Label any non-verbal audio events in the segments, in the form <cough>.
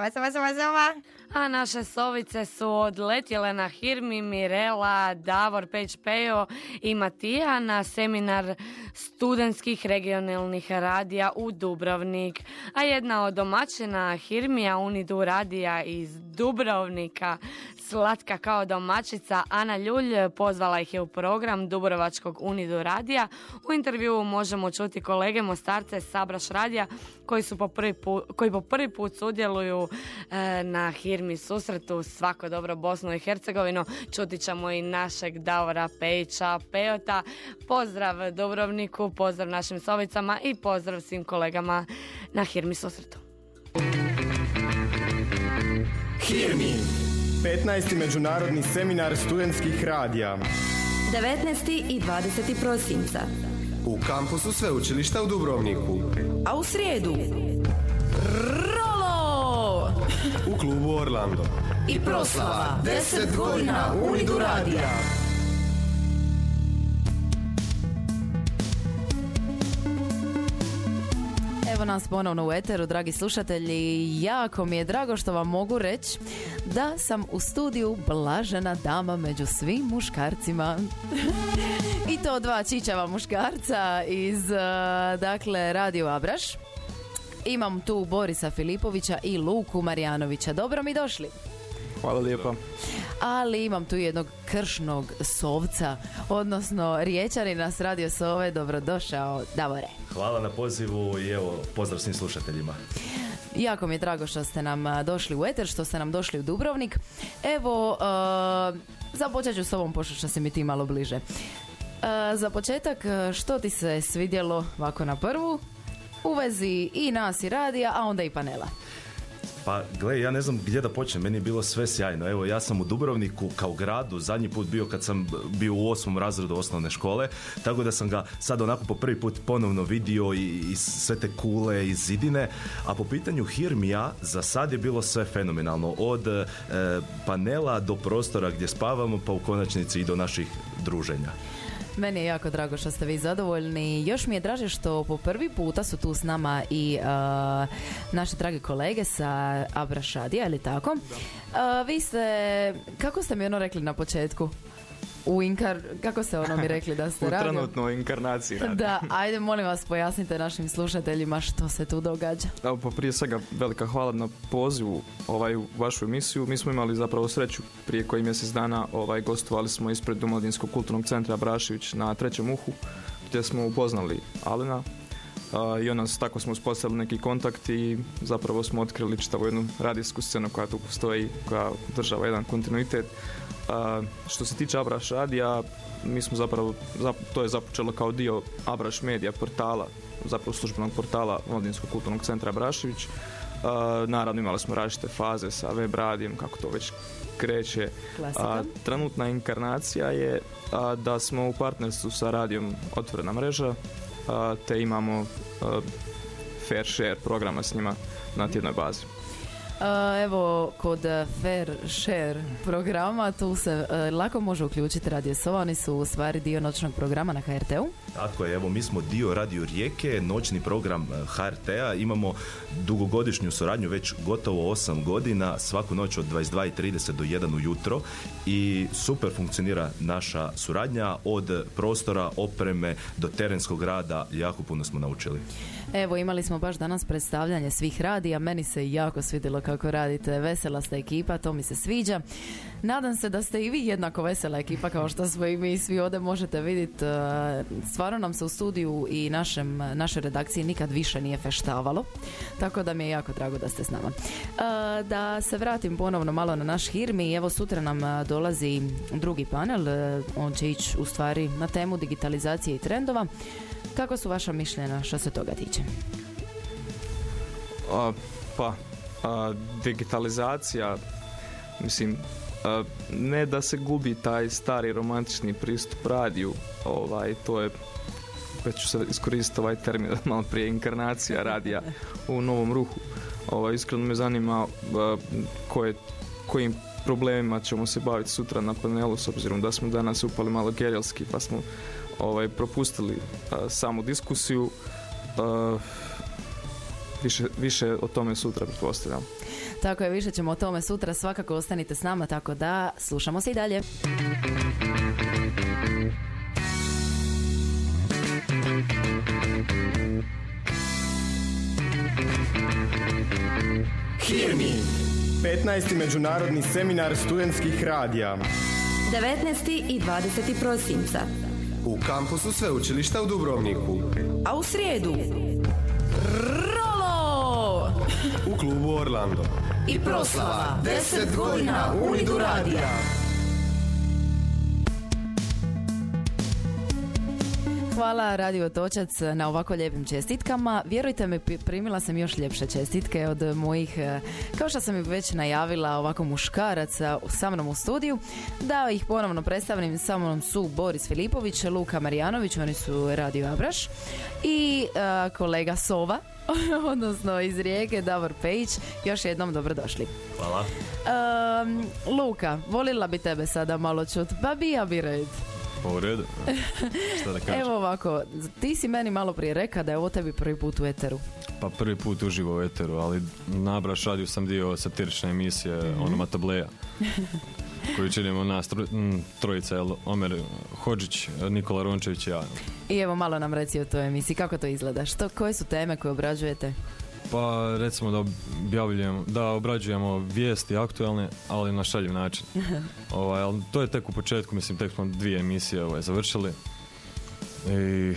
Sova, sova, sova, sova. A naše sovice su odletjele na Hirmi, Mirela, Davor, Peć Pejo i Matija na seminar studentskih regionalnih radija u Dubrovnik. A jedna od domaćina Hirmija Unidu radija iz Dubrovnika slatka kao domaćica Ana Ljulj pozvala ih je u program Dubrovačkog Unidu radija. U intervjuu možemo čuti kolege Mostarce Sabraš radija koji su po prvi put, koji po prvi put sudjeluju e, na Hirmi susretu svako dobro Bosnu i Hercegovinu. Čuti ćemo i našeg Davora Pejića Pejota. Pozdrav Dubrovniku, pozdrav našim sovicama i pozdrav svim kolegama na Hirmi susretu. Hirmi. 15. međunarodni seminar studentskih radija. 19. i 20. prosinca. U kampusu Sveučilišta u Dubrovniku. A u srijedu Rolo! U klubu Orlando. I proslava 10 godina Unidu radija. Evo nas ponovno u Eteru, dragi slušatelji. Jako mi je drago što vam mogu reći da sam u studiju blažena dama među svim muškarcima. <laughs> I to dva čičava muškarca iz, uh, dakle, Radio Abraš. Imam tu Borisa Filipovića i Luku Marijanovića. Dobro mi došli. Hvala lijepa. Ali imam tu jednog kršnog sovca, odnosno riječanina s Radio Sove. Dobrodošao, Davore. Hvala na pozivu i evo, pozdrav svim slušateljima. Jako mi je drago što ste nam došli u Eter, što ste nam došli u Dubrovnik. Evo, uh, započet ću s ovom, pošto što si mi ti malo bliže. Uh, za početak, što ti se svidjelo ovako na prvu? U vezi i nas i radija, a onda i panela. Pa, gle, ja ne znam gdje da počnem, meni je bilo sve sjajno. Evo, ja sam u Dubrovniku kao gradu zadnji put bio kad sam bio u osmom razredu osnovne škole, tako da sam ga sad onako po prvi put ponovno vidio i, i sve te kule i zidine, a po pitanju Hirmija za sad je bilo sve fenomenalno, od e, panela do prostora gdje spavamo, pa u konačnici i do naših druženja. Meni je jako drago što ste vi zadovoljni. Još mi je draže što po prvi puta su tu s nama i uh, naše drage kolege sa Abrašadija, ili tako? Uh, vi ste, kako ste mi ono rekli na početku? U inkar, kako ste ono mi rekli da ste U radio? trenutnoj inkarnaciji radi. Da, ajde molim vas pojasnite našim slušateljima što se tu događa. Evo, pa prije svega velika hvala na pozivu ovaj, u vašu emisiju. Mi smo imali zapravo sreću prije koji mjesec dana ovaj, gostovali smo ispred Omladinskog kulturnog centra Brašević na trećem uhu gdje smo upoznali Alena a, i ona, tako smo uspostavili neki kontakt i zapravo smo otkrili čitavu jednu radijsku scenu koja tu postoji, koja država jedan kontinuitet. A, što se tiče Abraš radija, mi smo zapravo, zap- to je započelo kao dio Abraš medija portala, zapravo službenog portala Omladinskog kulturnog centra Brašević. A, naravno imali smo različite faze sa web radijem, kako to već kreće. A, trenutna inkarnacija je a, da smo u partnerstvu sa radijom Otvorena mreža, a, te imamo fair share programa s njima na tjednoj bazi. Evo, kod uh, Fair Share programa tu se uh, lako može uključiti Radio Sova, oni su u stvari dio noćnog programa na HRT-u. Tako je, evo mi smo dio Radio Rijeke, noćni program e, HRT-a, imamo dugogodišnju suradnju, već gotovo 8 godina, svaku noć od 22.30 do 1 ujutro. I super funkcionira naša suradnja od prostora, opreme do terenskog rada, jako puno smo naučili. Evo, imali smo baš danas predstavljanje svih radija, meni se jako svidjelo kako radite, vesela ste ekipa, to mi se sviđa. Nadam se da ste i vi jednako vesela ekipa kao što smo i mi svi ovdje možete vidjeti. uh, Stvarno nam se u studiju i našem, našoj redakciji nikad više nije feštavalo, tako da mi je jako drago da ste s nama. Uh, Da se vratim ponovno malo na naš Hirmi, evo sutra nam uh, dolazi drugi panel, on će ići u stvari na temu digitalizacije i trendova. Kako su vaša mišljenja što se toga tiče? A, pa, a, digitalizacija, mislim, a, ne da se gubi taj stari romantični pristup radiju, ovaj, to je već ću sad iskoristiti ovaj termin <laughs> malo prije inkarnacija radija u novom ruhu. Ovaj, iskreno me zanima koje, kojim problemima ćemo se baviti sutra na panelu s obzirom da smo danas upali malo gerilski pa smo ovaj, propustili a, samu diskusiju. A, više, više o tome sutra pretpostavljam. Tako je, više ćemo o tome sutra, svakako ostanite s nama, tako da slušamo se i dalje. Hirmi. 15. međunarodni seminar studentskih radija. 19. i 20. prosinca. U kampusu sveučilišta u Dubrovniku. A u srijedu! U klubu Orlando. I proslava 10 godina Ulidu radija. Hvala Radio Točac na ovako lijepim čestitkama. Vjerujte mi, primila sam još ljepše čestitke od mojih, e, kao što sam već najavila, ovako muškaraca sa mnom u studiju. Da ih ponovno predstavim, sa mnom su Boris Filipović, Luka Marijanović, oni su Radio Abraš i e, kolega Sova, <laughs> odnosno iz Rijeke, Davor Pejić. Još jednom dobrodošli. Hvala. Ehm, Luka, volila bi tebe sada malo čut, pa bi ja bi red. Pa u redu. Šta da <laughs> kažem? Evo ovako, ti si meni malo prije rekao da je ovo tebi prvi put u eteru. Pa prvi put uživo u Eteru, ali na Braš radiju sam dio satirične emisije Mhm. Onoma tableja. <laughs> koju činimo nas tro- m, trojica, jel, Omer Hođić, Nikola Rončević i ja. I evo malo nam reci o toj emisiji, kako to izgleda? Što, koje su teme koje obrađujete? Pa recimo da objavljujemo, da obrađujemo vijesti aktualne, ali na šaljiv način. <laughs> ovaj, ali to je tek u početku, mislim, tek smo dvije emisije ovaj, završili. I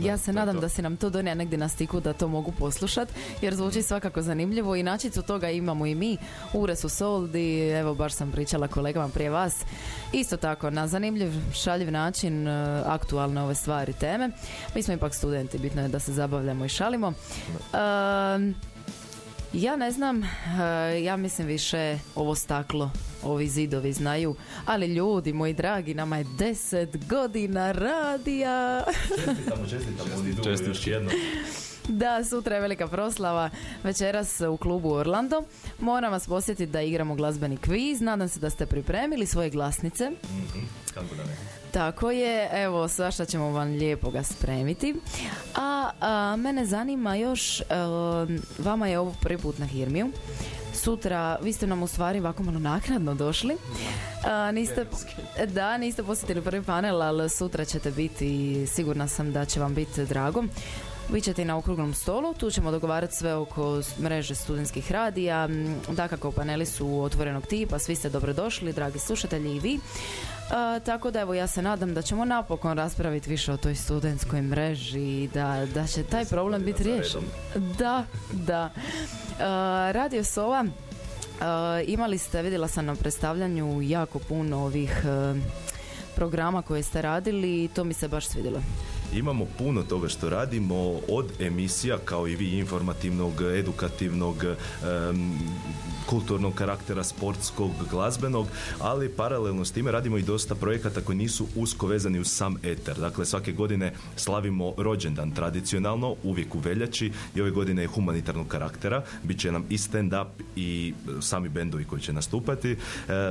Ja se to nadam to. da si nam to donija negdje na stiku da to mogu poslušat, jer zvuči svakako zanimljivo i načicu toga imamo i mi. Ure su soldi, evo baš sam pričala kolegama prije vas. Isto tako, na zanimljiv, šaljiv način, e, aktualne ove stvari, teme. Mi smo ipak studenti, bitno je da se zabavljamo i šalimo. Ja ne znam, e, ja mislim više ovo staklo, ovi zidovi znaju, ali ljudi moji dragi, nama je 10 godina radija. Čestitamo, čestitamo. Još jednom. Da, sutra je velika proslava večeras u klubu Orlando. Moram vas posjetiti da igramo glazbeni kviz. Nadam se da ste pripremili svoje glasnice. Kako da ne? Tako je, evo, svašta ćemo vam lijepo ga spremiti. A, a, mene zanima još, e, vama je ovo prvi put na Hirmiju. Sutra, vi ste nam u stvari ovako malo naknadno došli. A, niste, da, niste posjetili prvi panel, ali sutra ćete biti, sigurna sam da će vam biti drago. Vi ćete i na okruglom stolu, tu ćemo dogovarati sve oko mreže studentskih radija. M, Dakako, paneli su otvorenog tipa, svi ste dobrodošli, dragi slušatelji i vi. A, tako da evo ja se nadam da ćemo napokon raspraviti više o toj studentskoj mreži i da, da će taj problem biti riješen. Da, da. A, Radio Sova, a, imali ste, vidjela sam na predstavljanju jako puno ovih e, programa koje ste radili i to mi se baš svidjelo. Imamo puno toga što radimo od emisija kao i vi informativnog, edukativnog, em, kulturnog karaktera, sportskog, glazbenog, ali paralelno s time radimo i dosta projekata koji nisu usko vezani uz sam eter. Dakle, svake godine slavimo rođendan tradicionalno, uvijek u veljači i ove godine je humanitarnog karaktera. Biće nam i stand-up i sami bendovi koji će nastupati. E,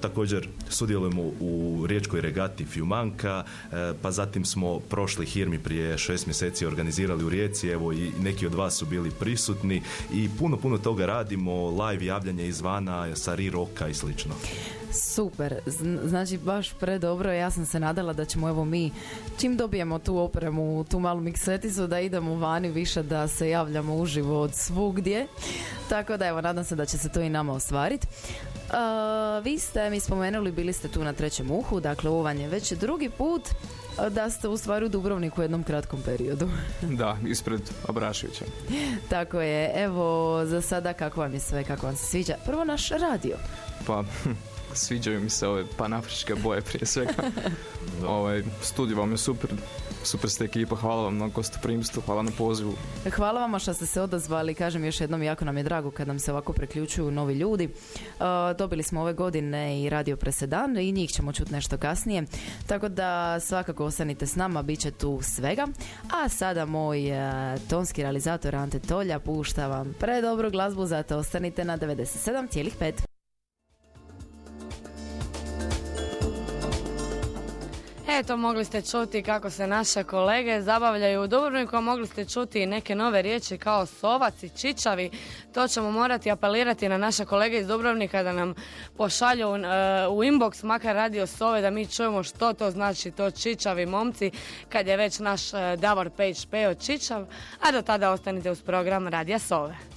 također sudjelujemo u riječkoj regati Fiumanka, e, pa zatim smo prošli Hirmi prije šest mjeseci organizirali u Rijeci, evo i neki od vas su bili prisutni i puno, puno toga radimo, live javljanje izvana, sa roka i slično. Super, Zn- znači baš predobro. Ja sam se nadala da ćemo evo mi, čim dobijemo tu opremu, tu malu mikseticu, da idemo vani više da se javljamo uživo od svugdje. Tako da evo, nadam se da će se to i nama ostvariti. vi ste mi spomenuli, bili ste tu na trećem uhu, dakle ovo vam je već drugi put da ste u stvari u Dubrovniku u jednom kratkom periodu. <laughs> Da, ispred Abraševića. Tako je, evo za sada kako vam je sve, kako vam se sviđa. Prvo naš radio. Pa, <laughs> sviđaju mi se ove panafričke boje prije svega. <laughs> ovaj, studio vam je super, super ste ekipa, hvala vam na gostoprimstvu, hvala na pozivu. Hvala vama što ste se odazvali, kažem još jednom, jako nam je drago kad nam se ovako preključuju novi ljudi. Uh, dobili smo ove godine i radio presedan i njih ćemo čuti nešto kasnije, tako da svakako ostanite s nama, bit će tu svega. A sada moj uh, tonski realizator Ante Tolja pušta vam predobru glazbu, zato ostanite na 97,5. Eto, mogli ste čuti kako se naše kolege zabavljaju u Dubrovniku, a mogli ste čuti neke nove riječi kao sovac i čičavi. To ćemo morati apelirati na naše kolege iz Dubrovnika da nam pošalju uh, u inbox makar radio sove da mi čujemo što to znači to čičavi momci kad je već naš uh, Davor Page peo čičav, a do tada ostanite uz program Radija Sove.